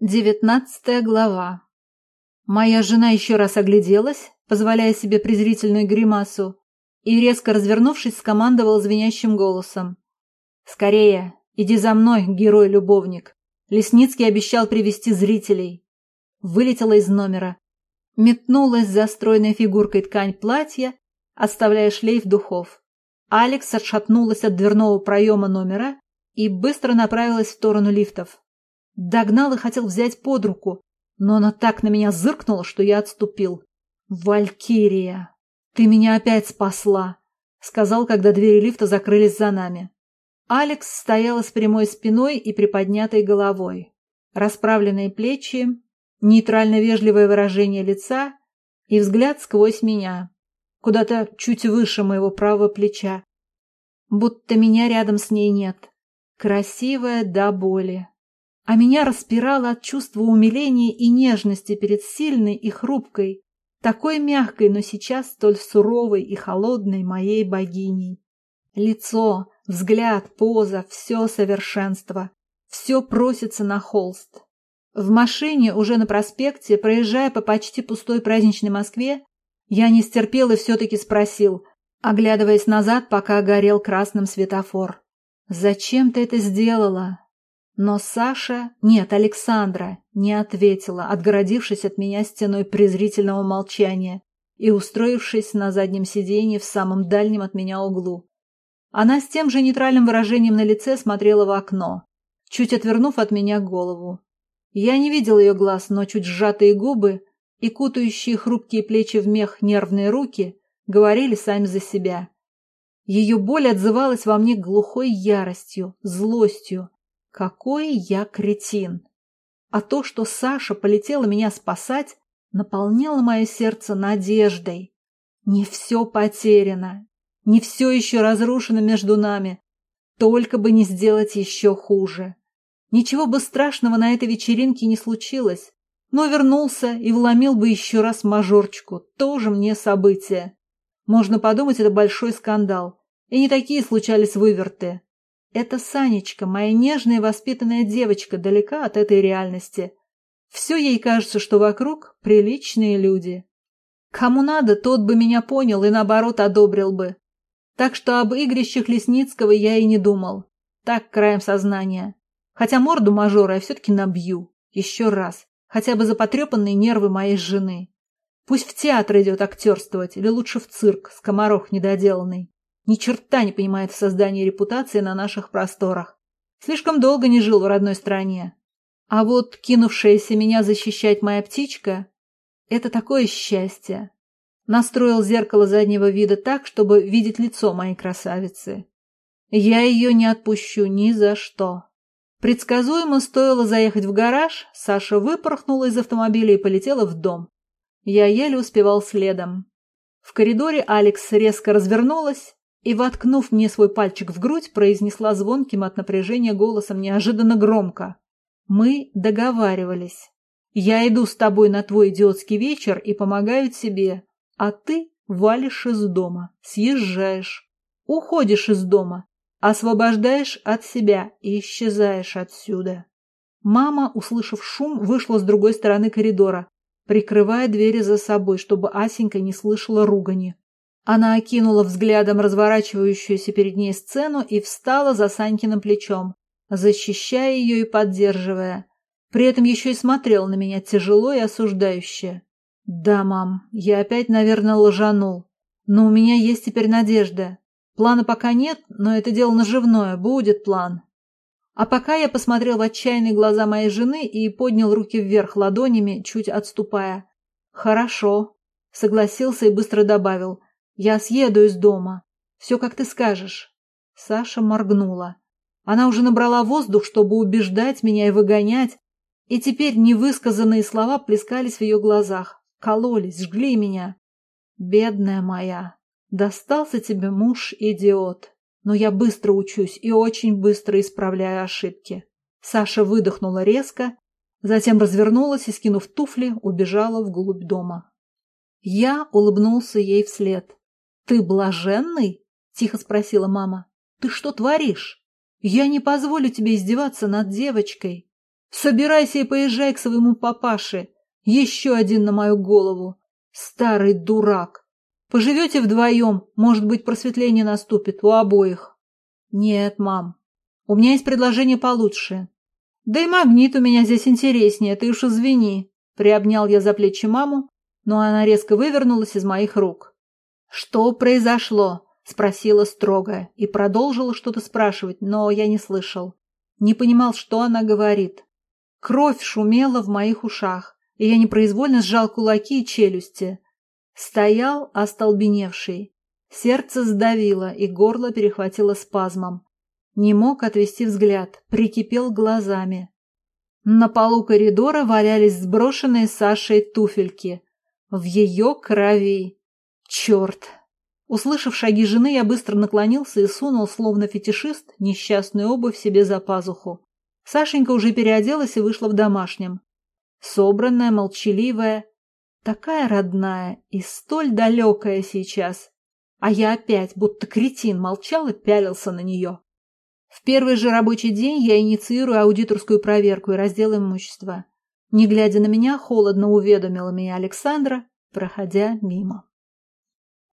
Девятнадцатая глава. Моя жена еще раз огляделась, позволяя себе презрительную гримасу, и, резко развернувшись, скомандовала звенящим голосом. «Скорее, иди за мной, герой-любовник. Лесницкий обещал привести зрителей». Вылетела из номера. Метнулась за стройной фигуркой ткань платья, оставляя шлейф духов. Алекс отшатнулась от дверного проема номера и быстро направилась в сторону лифтов. Догнал и хотел взять под руку, но она так на меня зыркнула, что я отступил. «Валькирия, ты меня опять спасла», — сказал, когда двери лифта закрылись за нами. Алекс стояла с прямой спиной и приподнятой головой. Расправленные плечи, нейтрально-вежливое выражение лица и взгляд сквозь меня, куда-то чуть выше моего правого плеча. Будто меня рядом с ней нет. Красивая до боли а меня распирало от чувства умиления и нежности перед сильной и хрупкой, такой мягкой, но сейчас столь суровой и холодной моей богиней. Лицо, взгляд, поза — все совершенство. Все просится на холст. В машине, уже на проспекте, проезжая по почти пустой праздничной Москве, я не стерпел и все-таки спросил, оглядываясь назад, пока горел красным светофор. «Зачем ты это сделала? Но Саша, нет, Александра, не ответила, отгородившись от меня стеной презрительного молчания и устроившись на заднем сиденье в самом дальнем от меня углу. Она с тем же нейтральным выражением на лице смотрела в окно, чуть отвернув от меня голову. Я не видел ее глаз, но чуть сжатые губы и кутающие хрупкие плечи в мех нервные руки говорили сами за себя. Ее боль отзывалась во мне глухой яростью, злостью, какой я кретин! А то, что Саша полетела меня спасать, наполняло мое сердце надеждой. Не все потеряно, не все еще разрушено между нами, только бы не сделать еще хуже. Ничего бы страшного на этой вечеринке не случилось, но вернулся и вломил бы еще раз мажорчику, тоже мне событие. Можно подумать, это большой скандал, и не такие случались выверты. Это Санечка, моя нежная воспитанная девочка, далека от этой реальности. Все ей кажется, что вокруг приличные люди. Кому надо, тот бы меня понял и, наоборот, одобрил бы. Так что об игрищах Лесницкого я и не думал. Так, краем сознания. Хотя морду мажора я все-таки набью. Еще раз. Хотя бы за потрепанные нервы моей жены. Пусть в театр идет актерствовать, или лучше в цирк, скоморох недоделанный ни черта не понимает в создании репутации на наших просторах. Слишком долго не жил в родной стране. А вот кинувшаяся меня защищать моя птичка — это такое счастье. Настроил зеркало заднего вида так, чтобы видеть лицо моей красавицы. Я ее не отпущу ни за что. Предсказуемо стоило заехать в гараж, Саша выпорхнула из автомобиля и полетела в дом. Я еле успевал следом. В коридоре Алекс резко развернулась и, воткнув мне свой пальчик в грудь, произнесла звонким от напряжения голосом неожиданно громко. «Мы договаривались. Я иду с тобой на твой идиотский вечер и помогаю тебе, а ты валишь из дома, съезжаешь, уходишь из дома, освобождаешь от себя и исчезаешь отсюда». Мама, услышав шум, вышла с другой стороны коридора, прикрывая двери за собой, чтобы Асенька не слышала ругани. Она окинула взглядом разворачивающуюся перед ней сцену и встала за Санькиным плечом, защищая ее и поддерживая. При этом еще и смотрела на меня тяжело и осуждающе. «Да, мам, я опять, наверное, лжанул. Но у меня есть теперь надежда. Плана пока нет, но это дело наживное, будет план». А пока я посмотрел в отчаянные глаза моей жены и поднял руки вверх ладонями, чуть отступая. «Хорошо», — согласился и быстро добавил. Я съеду из дома. Все, как ты скажешь. Саша моргнула. Она уже набрала воздух, чтобы убеждать меня и выгонять, и теперь невысказанные слова плескались в ее глазах, кололись, жгли меня. Бедная моя, достался тебе муж идиот, но я быстро учусь и очень быстро исправляю ошибки. Саша выдохнула резко, затем развернулась и, скинув туфли, убежала вглубь дома. Я улыбнулся ей вслед. «Ты блаженный?» – тихо спросила мама. «Ты что творишь? Я не позволю тебе издеваться над девочкой». Собирайся и поезжай к своему папаше. Еще один на мою голову. Старый дурак. Поживете вдвоем, может быть, просветление наступит у обоих. Нет, мам, у меня есть предложение получше. Да и магнит у меня здесь интереснее, ты уж извини. Приобнял я за плечи маму, но она резко вывернулась из моих рук. Что произошло? Спросила строго и продолжила что-то спрашивать, но я не слышал. Не понимал, что она говорит. Кровь шумела в моих ушах, и я непроизвольно сжал кулаки и челюсти. Стоял остолбеневший. Сердце сдавило, и горло перехватило спазмом. Не мог отвести взгляд, прикипел глазами. На полу коридора валялись сброшенные Сашей туфельки. В ее крови. Черт! Услышав шаги жены, я быстро наклонился и сунул, словно фетишист, несчастную обувь себе за пазуху. Сашенька уже переоделась и вышла в домашнем. Собранная, молчаливая, такая родная и столь далекая сейчас. А я опять, будто кретин, молчал и пялился на нее. В первый же рабочий день я инициирую аудиторскую проверку и раздел имущества. Не глядя на меня, холодно уведомила меня Александра, проходя мимо.